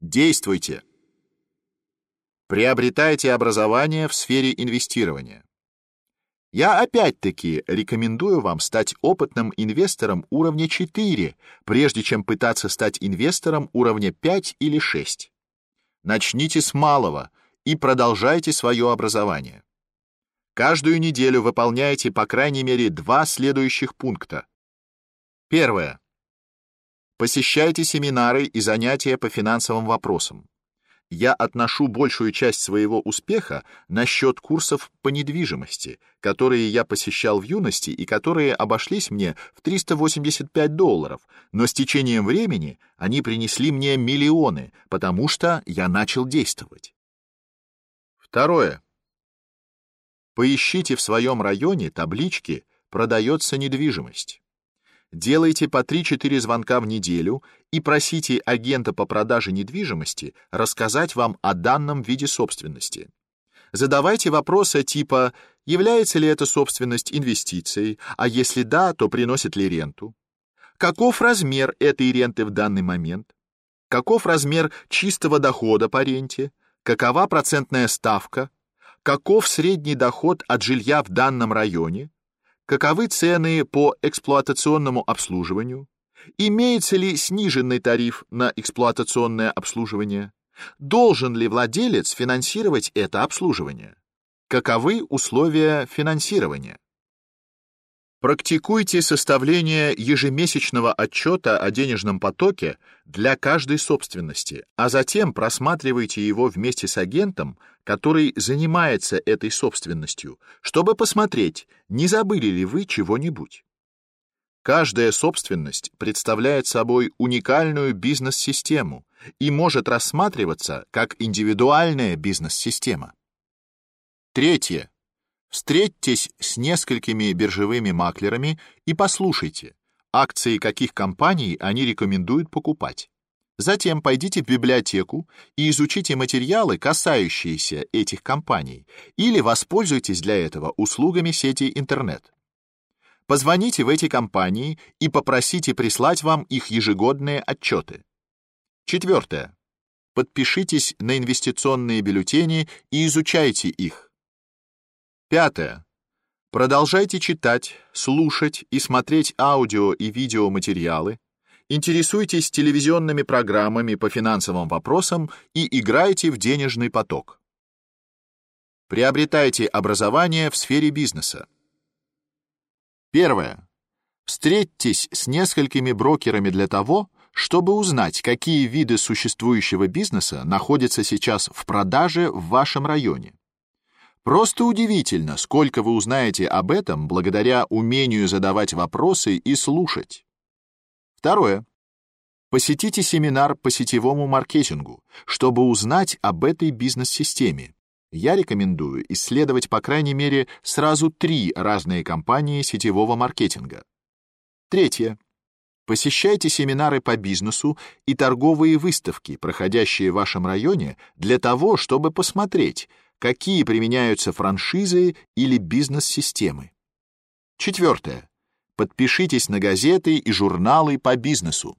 Действуйте! Приобретайте образование в сфере инвестирования. Я опять-таки рекомендую вам стать опытным инвестором уровня 4, прежде чем пытаться стать инвестором уровня 5 или 6. Начните с малого и продолжайте свое образование. Каждую неделю выполняйте по крайней мере два следующих пункта. Первое. Посещайте семинары и занятия по финансовым вопросам я отношу большую часть своего успеха на счет курсов по недвижимости, которые я посещал в юности и которые обошлись мне в 385 долларов, но с течением времени они принесли мне миллионы, потому что я начал действовать. Второе. Поищите в своем районе таблички «Продается недвижимость». Делайте по 3-4 звонка в неделю и просите агента по продаже недвижимости рассказать вам о данном виде собственности. Задавайте вопросы типа «Является ли эта собственность инвестицией? А если да, то приносит ли ренту? Каков размер этой ренты в данный момент? Каков размер чистого дохода по ренте? Какова процентная ставка? Каков средний доход от жилья в данном районе? Каковы цены по эксплуатационному обслуживанию? Имеется ли сниженный тариф на эксплуатационное обслуживание? Должен ли владелец финансировать это обслуживание? Каковы условия финансирования? Практикуйте составление ежемесячного отчета о денежном потоке для каждой собственности, а затем просматривайте его вместе с агентом, который занимается этой собственностью, чтобы посмотреть, не забыли ли вы чего-нибудь. Каждая собственность представляет собой уникальную бизнес-систему и может рассматриваться как индивидуальная бизнес-система. Третье. Встретьтесь с несколькими биржевыми маклерами и послушайте, акции каких компаний они рекомендуют покупать. Затем пойдите в библиотеку и изучите материалы, касающиеся этих компаний, или воспользуйтесь для этого услугами сети интернет. Позвоните в эти компании и попросите прислать вам их ежегодные отчеты. Четвертое. Подпишитесь на инвестиционные бюллетени и изучайте их. Пятое. Продолжайте читать, слушать и смотреть аудио и видеоматериалы, интересуйтесь телевизионными программами по финансовым вопросам и играйте в денежный поток. Приобретайте образование в сфере бизнеса. Первое. Встретьтесь с несколькими брокерами для того, чтобы узнать, какие виды существующего бизнеса находятся сейчас в продаже в вашем районе. Просто удивительно, сколько вы узнаете об этом благодаря умению задавать вопросы и слушать. Второе. Посетите семинар по сетевому маркетингу, чтобы узнать об этой бизнес-системе. Я рекомендую исследовать по крайней мере сразу три разные компании сетевого маркетинга. Третье. Посещайте семинары по бизнесу и торговые выставки, проходящие в вашем районе, для того, чтобы посмотреть, какие применяются франшизы или бизнес-системы. Четвертое. Подпишитесь на газеты и журналы по бизнесу.